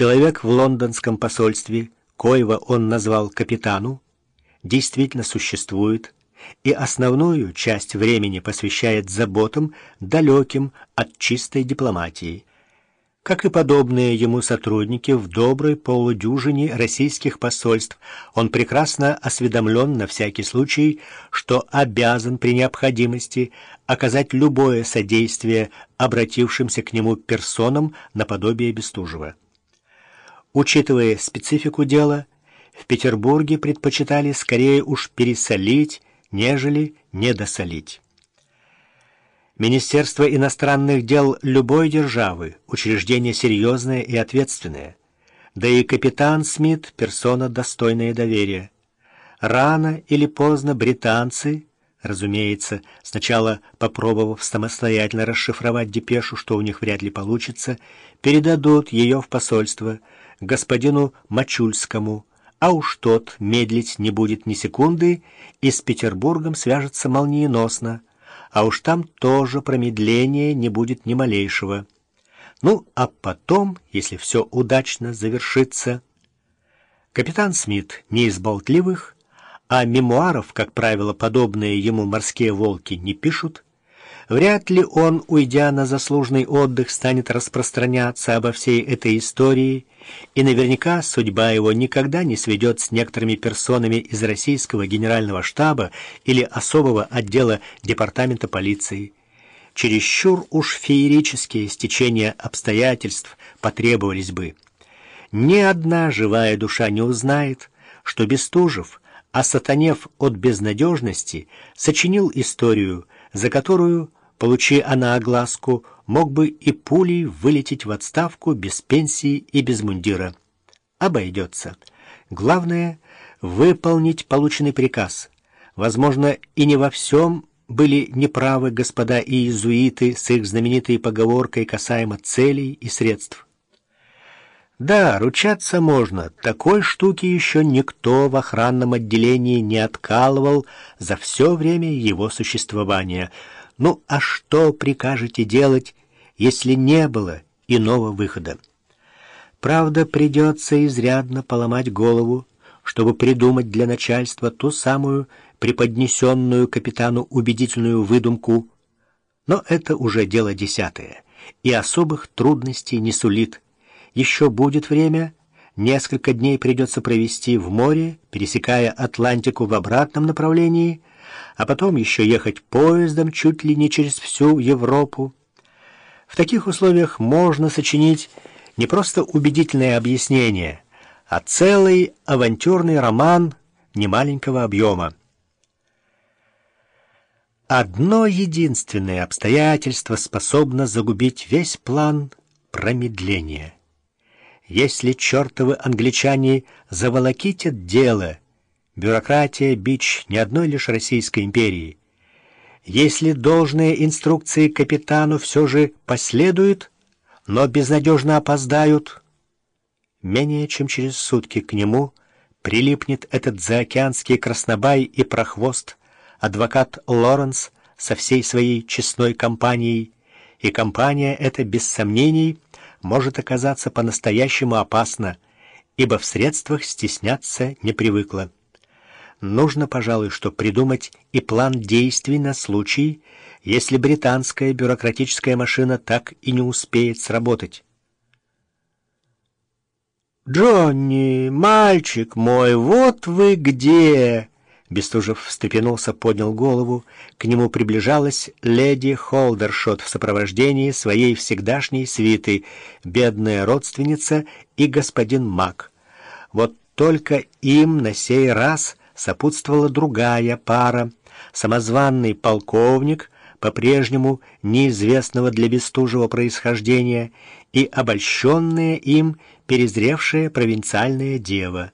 Человек в лондонском посольстве, коего он назвал капитану, действительно существует и основную часть времени посвящает заботам, далеким от чистой дипломатии, как и подобные ему сотрудники в доброй полудюжине российских посольств, он прекрасно осведомлен на всякий случай, что обязан при необходимости оказать любое содействие обратившимся к нему персонам наподобие Бестужева. Учитывая специфику дела, в Петербурге предпочитали скорее уж пересолить, нежели недосолить. Министерство иностранных дел любой державы – учреждение серьезное и ответственное. Да и капитан Смит – персона достойная доверия. Рано или поздно британцы, разумеется, сначала попробовав самостоятельно расшифровать депешу, что у них вряд ли получится, передадут ее в посольство господину Мачульскому, а уж тот медлить не будет ни секунды и с Петербургом свяжется молниеносно – а уж там тоже промедления не будет ни малейшего. Ну, а потом, если все удачно завершится... Капитан Смит не из болтливых, а мемуаров, как правило, подобные ему морские волки не пишут, Вряд ли он, уйдя на заслуженный отдых, станет распространяться обо всей этой истории, и наверняка судьба его никогда не сведет с некоторыми персонами из российского генерального штаба или особого отдела департамента полиции. Чересчур уж феерические стечения обстоятельств потребовались бы. Ни одна живая душа не узнает, что Бестужев, осатанев от безнадежности, сочинил историю, за которую Получи она огласку, мог бы и пулей вылететь в отставку без пенсии и без мундира. Обойдется. Главное — выполнить полученный приказ. Возможно, и не во всем были неправы господа иезуиты с их знаменитой поговоркой касаемо целей и средств. Да, ручаться можно. Такой штуки еще никто в охранном отделении не откалывал за все время его существования — ну, а что прикажете делать, если не было иного выхода? Правда, придется изрядно поломать голову, чтобы придумать для начальства ту самую преподнесенную капитану убедительную выдумку. Но это уже дело десятое, и особых трудностей не сулит. Еще будет время, несколько дней придется провести в море, пересекая Атлантику в обратном направлении — а потом еще ехать поездом чуть ли не через всю Европу. В таких условиях можно сочинить не просто убедительное объяснение, а целый авантюрный роман немаленького объема. Одно единственное обстоятельство способно загубить весь план промедления. Если чертовы англичане заволокитят дело — Бюрократия — бич не одной лишь Российской империи. Если должные инструкции капитану все же последуют, но безнадежно опоздают, менее чем через сутки к нему прилипнет этот заокеанский краснобай и прохвост, адвокат Лоренс со всей своей честной компанией, и компания эта, без сомнений, может оказаться по-настоящему опасна, ибо в средствах стесняться не привыкла. Нужно, пожалуй, что придумать и план действий на случай, если британская бюрократическая машина так и не успеет сработать. «Джонни, мальчик мой, вот вы где!» Бестужев встрепенулся, поднял голову. К нему приближалась леди Холдершот в сопровождении своей всегдашней свиты, бедная родственница и господин Мак. Вот только им на сей раз сопутствовала другая пара, самозванный полковник, по-прежнему неизвестного для Бестужева происхождения, и обольщенная им перезревшая провинциальная дева.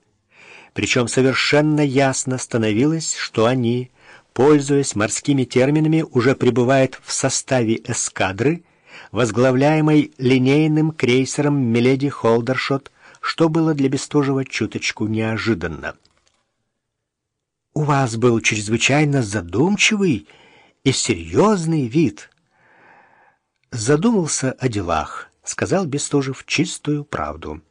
Причем совершенно ясно становилось, что они, пользуясь морскими терминами, уже пребывают в составе эскадры, возглавляемой линейным крейсером «Миледи Холдершот», что было для Бестужева чуточку неожиданно. У вас был чрезвычайно задумчивый и серьезный вид. Задумался о делах, сказал Бестужев чистую правду.